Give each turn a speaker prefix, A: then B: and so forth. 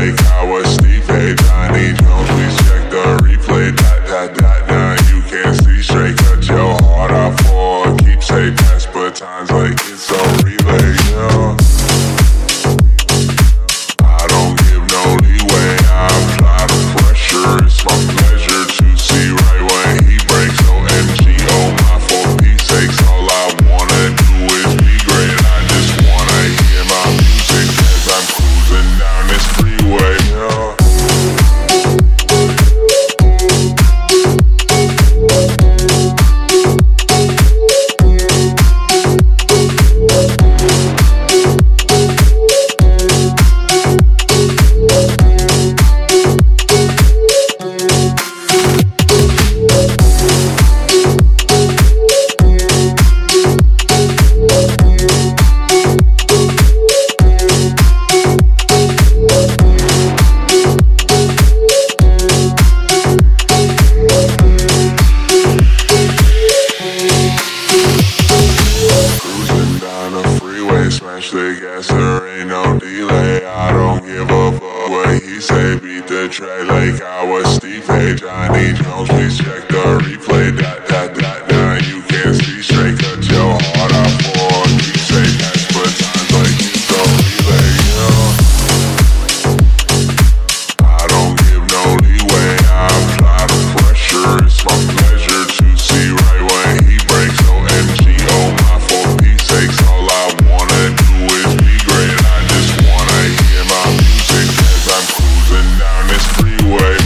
A: like I was sleeping. I need Jones. Please check the replay. Dot dot dot. Now you can't see straight. Cut your heart out for keepsake. but times like it's a relay. Yeah. smash the gas, there ain't no delay. I don't give a fuck what he say. Beat the track like I was Steve Page. I need Jones, please check the replay. away.